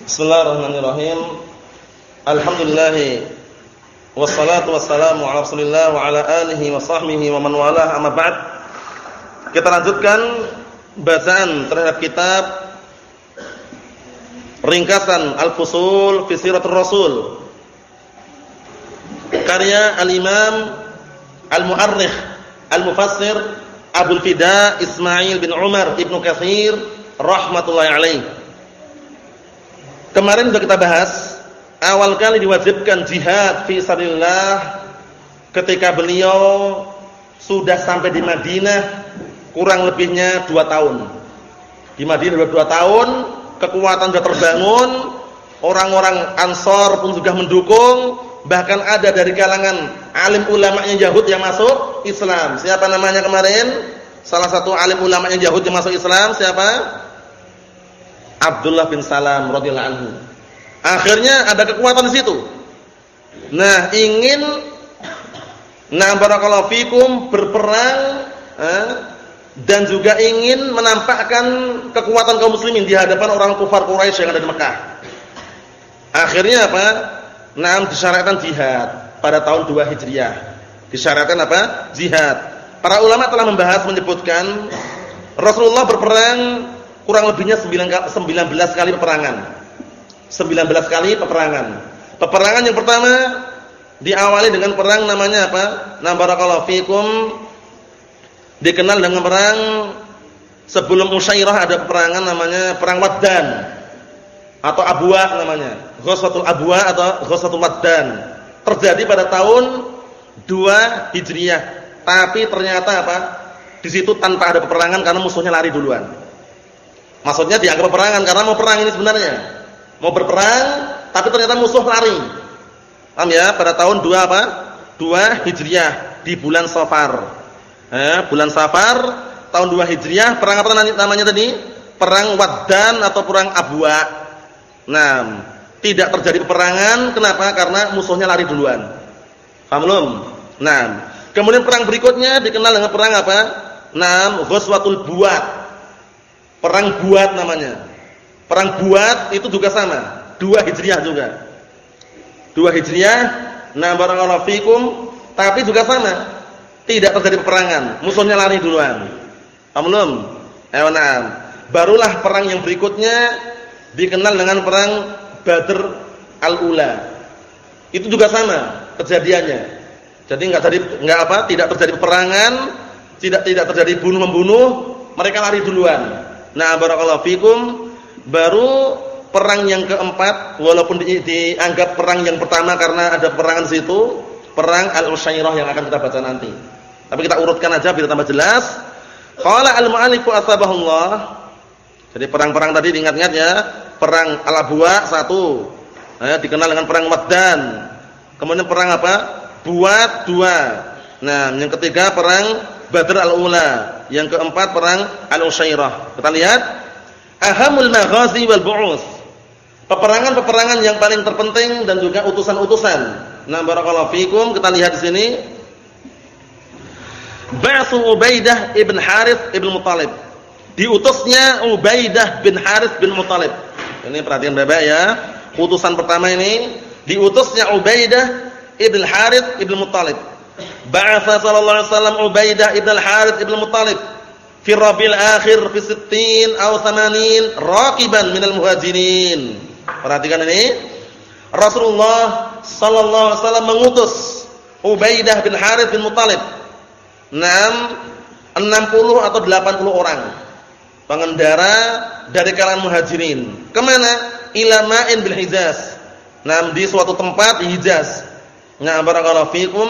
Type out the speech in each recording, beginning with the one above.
Bismillahirrahmanirrahim. Alhamdulillah wassalatu wassalamu ala Rasulillah wa ala alihi wa sahbihi wa man walah amma ba'd. Kita lanjutkan bacaan terhadap kitab Ringkasan Al-Fusul fi Siratul Rasul. Karya Al-Imam Al-Mu'arrikh Al-Mufassir Abdul Fida Ismail bin Umar Ibnu Katsir rahmatullahi alaihi. Kemarin sudah kita bahas, awal kali diwajibkan jihad fi sabilillah ketika beliau sudah sampai di Madinah kurang lebihnya 2 tahun. Di Madinah sudah 2 tahun, kekuatan sudah terbangun, orang-orang Ansor pun sudah mendukung, bahkan ada dari kalangan alim ulamanya Yahud yang masuk Islam. Siapa namanya kemarin? Salah satu alim ulamanya Yahud yang masuk Islam siapa? Abdullah bin Salam radhiyallahu anhu. Akhirnya ada kekuatan di situ. Nah, ingin nah barakallahu fikum berperang eh, dan juga ingin menampakkan kekuatan kaum muslimin di hadapan orang kufar Quraisy yang ada di Mekah. Akhirnya apa? Nah, disyariatkan jihad pada tahun 2 Hijriah. Disyariatkan apa? Jihad. Para ulama telah membahas menyebutkan Rasulullah berperang kurang lebihnya 19 kali peperangan. 19 kali peperangan. Peperangan yang pertama diawali dengan perang namanya apa? Nah barakallahu fikum dikenal dengan perang sebelum Usyairah ada peperangan namanya perang Waddan atau Abwa namanya. Ghazwatul Abwa atau Ghazwatul Waddan. Terjadi pada tahun 2 Hijriah. Tapi ternyata apa? Di situ tanpa ada peperangan karena musuhnya lari duluan. Maksudnya dianggap peperangan karena mau perang ini sebenarnya. Mau berperang tapi ternyata musuh lari. Paham ya? Pada tahun 2 apa? 2 Hijriah di bulan Safar. Eh, bulan Safar tahun 2 Hijriah perang apa namanya tadi? Perang Waddan atau perang Abwa. Nah, tidak terjadi peperangan kenapa? Karena musuhnya lari duluan. Paham belum? Nah, kemudian perang berikutnya dikenal dengan perang apa? Nah, Ghazwatul Buat Perang buat namanya. Perang buat itu juga sama. Dua hijriah juga. Dua hijriah. Nah barakallahu fikum. Tapi juga sama. Tidak terjadi peperangan. Musuhnya lari duluan. Eh, nah. Barulah perang yang berikutnya dikenal dengan perang Badr al-Ula. Itu juga sama kejadiannya. Jadi enggak tadi enggak apa? Tidak terjadi peperangan, tidak tidak terjadi bunuh membunuh, mereka lari duluan. Nah, barakallahu fikum baru perang yang keempat walaupun di, dianggap perang yang pertama karena ada perangan situ, perang Al-Usyairah yang akan kita baca nanti. Tapi kita urutkan aja biar tambah jelas. Qala al-mu'allifu asbahullah. Jadi perang-perang tadi diingat-ingat ya. Perang Al-Abwa satu. Eh, dikenal dengan perang Waddan. Kemudian perang apa? Buat dua. Nah, yang ketiga perang Badr al-Ula. Yang keempat perang Al-Usyairah. Kita lihat ahamul maghazi wal bu'us. Peperangan-peperangan yang paling terpenting dan juga utusan-utusan. Nah, barakallahu fikum, kita lihat di sini. Ba'su Ubaidah ibn Harith ibn Muthalib. Diutusnya Ubaidah bin Harith bin Muthalib. Ini perhatian Bapak ya. Utusan pertama ini diutusnya Ubaidah ibn Harith ibn Muthalib Ba'atha sallallahu alaihi wasallam Ubaidah ibn al-Harith ibn Muttalib fi Rabiul akhir fi 60 aw 80 raqiban minal muhajirin. Perhatikan ini. Rasulullah sallallahu alaihi wasallam mengutus Ubaidah bin Harith bin Muttalib. 6 60 atau 80 orang pengendara dari kalangan muhajirin. Ke mana? Ila ma'in bil Hijaz. Nah, di suatu tempat Hijaz. Nah, barakallahu fikum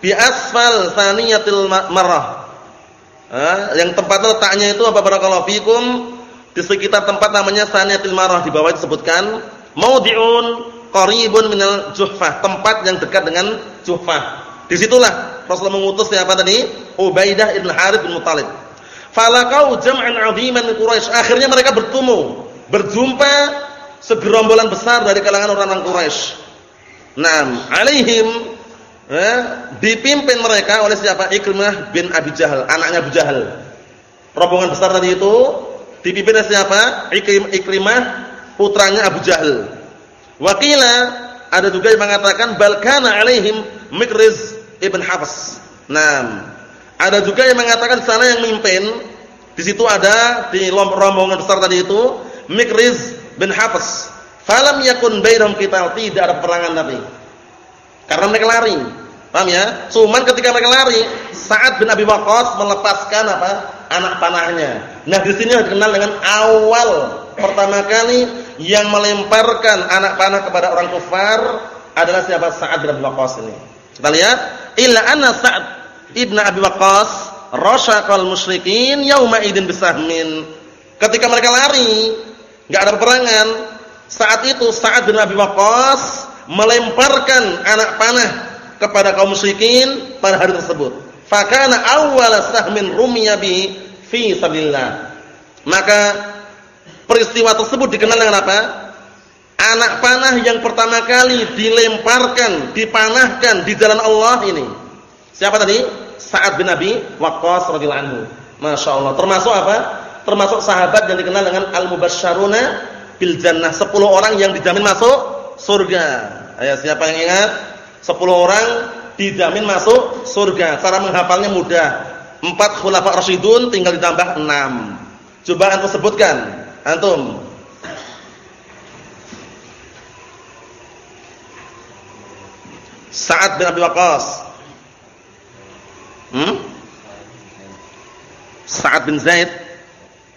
bi asfal saniyatil marrah. yang tempatnya letaknya itu apa barakallahu fikum di sekitar tempat namanya saniyatil marrah di bawah disebutkan maudhi'un qaribun minal juhfah, tempat yang dekat dengan juhfah. Di situlah Rasulullah mengutus siapa tadi? Ubaidah bin Harith bin Muthalib. Falaqau jam'an 'aziman min Quraisy. Akhirnya mereka bertemu, berjumpa segerombolan besar dari kalangan orang-orang Quraisy. Naam, alaihim eh, dipimpin mereka oleh siapa? Ikrimah bin Abi Jahal, anaknya Abu Jahal. Rombongan besar tadi itu dipimpin oleh siapa? Ikrim, Ikrimah putranya Abu Jahal. Wakila ada juga yang mengatakan balkana alaihim Mikriz ibn Hafs. Nah, ada juga yang mengatakan sana yang mimpin di situ ada di rombongan besar tadi itu Mikriz bin Hafs. Falam yakun bainahum qital, tidak ada peperangan tapi. Karena mereka lari. Paham ya? Cuman ketika mereka lari, Sa'ad bin Abi Waqqas melepaskan apa? anak panahnya. Nah, di sini dikenal dengan awal pertama kali yang melemparkan anak panah kepada orang kafir adalah siapa? Sa'ad bin Abi Waqqas ini. Kita lihat, illa anna Sa'ad ibn Abi Waqqas rasyaqal musyrikin yauma idin bisahmin. Ketika mereka lari, enggak ada peperangan, saat itu Sa'ad bin Abi Waqqas melemparkan anak panah kepada kaum musyrikin pada hari tersebut. Fakana awwal sahmin rumiya bi fi sabilillah. Maka peristiwa tersebut dikenal dengan apa? Anak panah yang pertama kali dilemparkan, dipanahkan di jalan Allah ini. Siapa tadi? Sa'ad bin Abi Waqqas radhiyallahu anhu. Masya Allah. Termasuk apa? Termasuk sahabat yang dikenal dengan al-mubasysyaruna bil jannah. 10 orang yang dijamin masuk surga. Ayo siapa yang ingat? 10 orang dijamin masuk surga. Cara menghafalnya mudah. Empat khulafa rasyidun tinggal ditambah enam. Coba antum sebutkan. Antum. Sa'ad bin Abi Waqqas. Hmm? Sa'ad bin Zaid.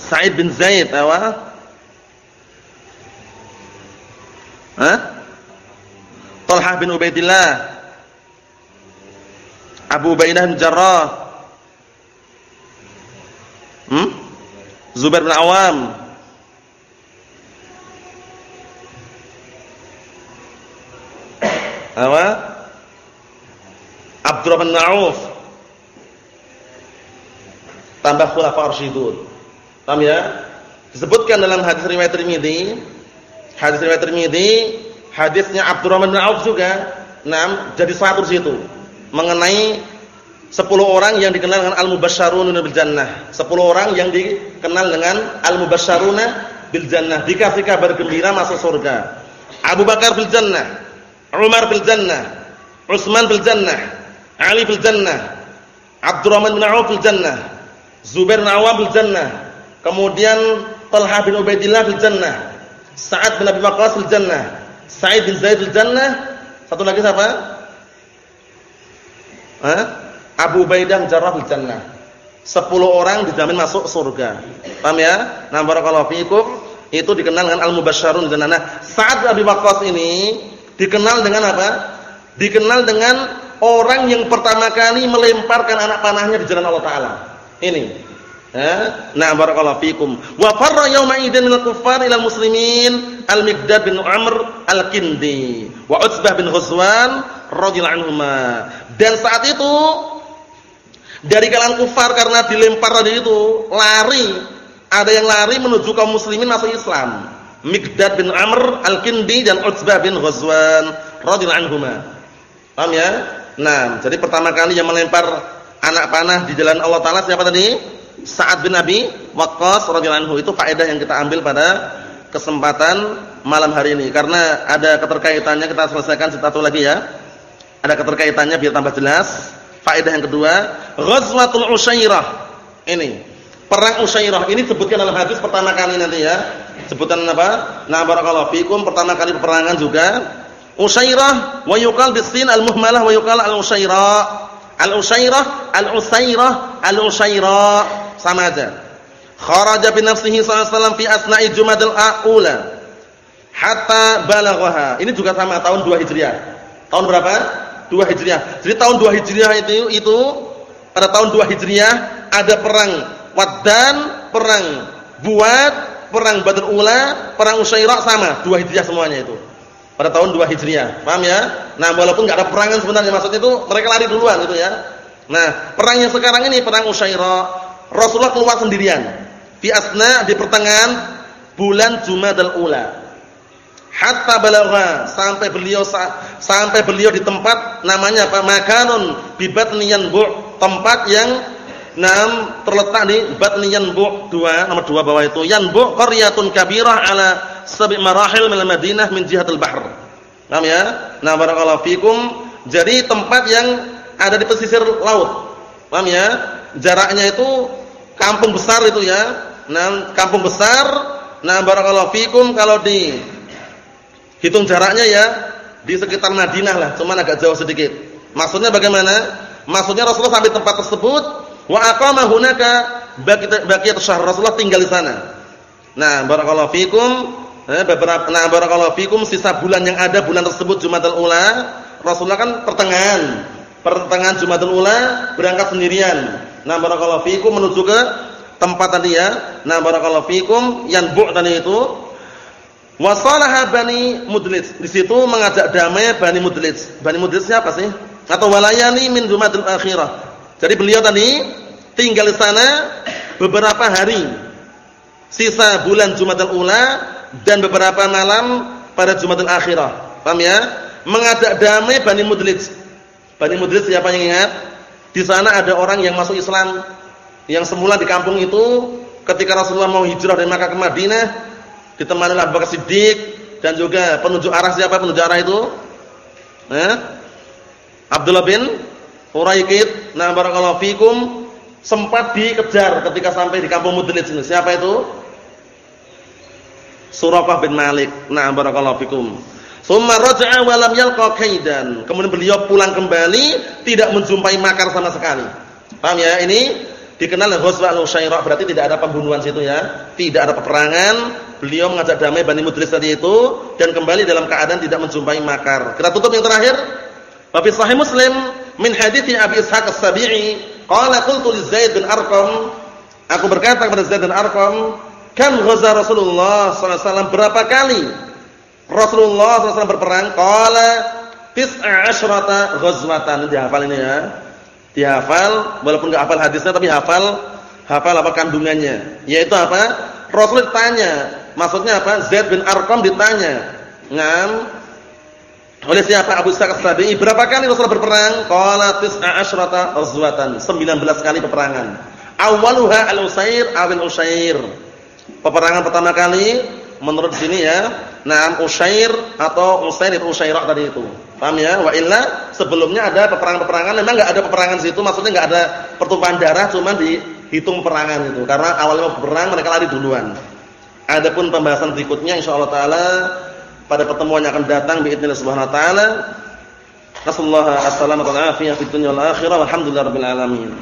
Sa'id bin Zaid, apa? Hah? Talhah bin Ubaidillah. Abu Ubaidah bin Jarrah. Hmm? Zubair bin Awam. Apa? Abdurrahman bin Auf. Tambah khulafa arsyidun. Paham ya? Disebutkan dalam hadis riwayat Tirmizi, hadis riwayat Tirmizi, hadisnya Abdurrahman bin Auf juga, enam jadi satu di situ mengenai 10 orang yang dikenal dengan al-mubasysyaruna bil jannah. 10 orang yang dikenal dengan al-mubasysyaruna bil jannah, dikasih kabar gembira masuk surga. Abu Bakar bil jannah, Umar bil jannah, Utsman bil jannah, Ali bil jannah, Abdurrahman bin Auf bil jannah, Zubair bin Awam bil jannah, kemudian Talha bin Ubaidillah bil jannah, Sa'ad bin Abi Waqqas bil jannah, Sa'id bin Zaid bil jannah, satu lagi siapa? Hah? Abu Baidah Jarrah bil jannah. 10 orang dijamin masuk surga. Paham ya? Nah, barakallahu fiikum. Itu dikenal dengan al-mubasysyarun jannah. Nah, Sa'ad Abi Waqqas ini dikenal dengan apa? Dikenal dengan orang yang pertama kali melemparkan anak panahnya di jalan Allah taala. Ini. Nah, barakallahu fiikum. Wa farra yauma idzin minal kuffar ilal muslimin Al-Miqdad bin Amr Al-Kindi wa Utsbah bin Ghazwan radhiyallahu anhuma. Dan saat itu dari kalangan kufar karena dilempar tadi itu lari, ada yang lari menuju kaum muslimin masuk Islam. Miqdad bin Amr Al-Kindi dan Utsbah bin Ghazwan radhiyallahu anhuma. Paham ya? Nah, jadi pertama kali yang melempar anak panah di jalan Allah taala siapa tadi? Sa'ad bin Abi Waqqas radhiyallahu anhu. Itu faedah yang kita ambil pada kesempatan malam hari ini karena ada keterkaitannya kita selesaikan satu lagi ya ada keterkaitannya biar tambah jelas. Faedah yang kedua, Ghazwatul Usyairah. Ini, perang Usyairah ini sebutkan dalam hadis pertama kali nanti ya. Sebutan apa? Nah, barakallahu fikum pertama kali peperangan juga. Usyairah wa yuqal bisin al-muhmalah wa yuqal al-Usyairah. Al-Usyairah, al-Usairah, al-Usyairah sama aja. Kharaja bi nafsihi sallallahu fi asna'i Jumadil Aula hatta balaghaha. Ini juga sama tahun 2 Hijriah. Tahun berapa? 2 Hijriah. Jadi tahun 2 Hijriah itu itu pada tahun 2 Hijriah ada perang Waddan, perang Buat, perang Badr Ula, perang Usyairah sama, 2 Hijriah semuanya itu. Pada tahun 2 Hijriah. Paham ya? Nah, walaupun enggak ada perangan sebenarnya maksudnya itu mereka lari duluan itu ya. Nah, perang yang sekarang ini perang Usyairah, Rasulullah keluar sendirian. Fi asna di pertengahan bulan Jumadal Ula hatta balagha sampai beliau sampai beliau di tempat namanya apa makanun bi batniyan bu tempat yang nam terletak di batniyan bu dua nomor dua bawah itu yan bu qaryatun kabirah ala sabi marahil min Madinah min jihatil bahr. Paham ya? Nah, barakallahu fikum. Jadi tempat yang ada di pesisir laut. Paham ya? Jaraknya itu kampung besar itu ya. Nah, kampung besar. Nah, barakallahu fikum kalau di hitung jaraknya ya di sekitar Madinah lah, cuman agak jauh sedikit. Maksudnya bagaimana? Maksudnya Rasulullah sampai tempat tersebut wa aqama hunaka baqiyat syahr Rasulullah tinggal di sana. Nah, barakallahu fikum, eh, beberapa nah barakallahu fikum sisa bulan yang ada bulan tersebut Jumatul Ula, Rasulullah kan pertengahan. Pertengahan Jumatul Ula berangkat sendirian. Nah, barakallahu fikum menuju ke tempat tadi ya. Nah, barakallahu fikum yang bu' tadi itu wasalaha bani Mudlij. Di situ mengajak damai Bani Mudlij. Bani Mudlij siapa sih? Atau walayani min Jumatul Akhirah. Jadi beliau tadi tinggal di sana beberapa hari sisa bulan Jumatul Ula dan beberapa malam pada Jumatul Akhirah. Paham ya? Mengajak damai Bani Mudlij. Bani Mudlij siapa yang ingat? Di sana ada orang yang masuk Islam yang semula di kampung itu ketika Rasulullah mau hijrah dari Makkah ke Madinah ditemani Abu Bakar Siddiq dan juga penunjuk arah siapa penunjuk arah itu? Eh? Abdullah bin Uraikid. Nah, barakallahu fikum sempat dikejar ketika sampai di kampung Mudlij ini. Siapa itu? Suraqah bin Malik. Nah, barakallahu fikum. Tsumma raja'a wa lam yalqa kaidan. Kemudian beliau pulang kembali tidak menjumpai makar sama sekali. Paham ya? Ini dikenal Ghazwa al-Usyairah berarti tidak ada pembunuhan situ ya. Tidak ada peperangan. Beliau mengajak damai Bani Mudlis tadi itu dan kembali dalam keadaan tidak menjumpai makar. Kita tutup yang terakhir. Bafi Sahih Muslim min hadits Abi Ishaq As-Sabi'i qala qultu li Zaid bin Arqam Aku berkata kepada Zaid bin Arqam Kam ghaza Rasulullah SAW berapa kali Rasulullah SAW berperang? Qala tis'a asyrata ghazwatan. Dihafal ini ya. Dihafal walaupun enggak hafal hadisnya tapi hafal hafal apa kandungannya. Yaitu apa? Rasul ditanya, maksudnya apa? Zaid bin Arqam ditanya. Ngam oleh siapa Abu Sa'id As-Sabi'i berapa kali Rasul berperang? Qala tis'a asyrata ghazwatan. 19 kali peperangan. Awaluha al-Usair awil Usair. Peperangan pertama kali menurut sini ya, Naam Usair atau Usair itu Usairah tadi itu. Paham ya? Wa illa sebelumnya ada peperangan-peperangan, memang enggak ada peperangan situ, maksudnya enggak ada pertumpahan darah, cuma dihitung perangan itu. Karena awalnya berperang mereka lari duluan. Adapun pembahasan berikutnya insyaallah taala pada pertemuan yang akan datang biidznillah subhanahu wa taala. Nasallahu alaihi wasallam wa afiyah fid dunya wal akhirah. Walhamdulillahirabbil alamin.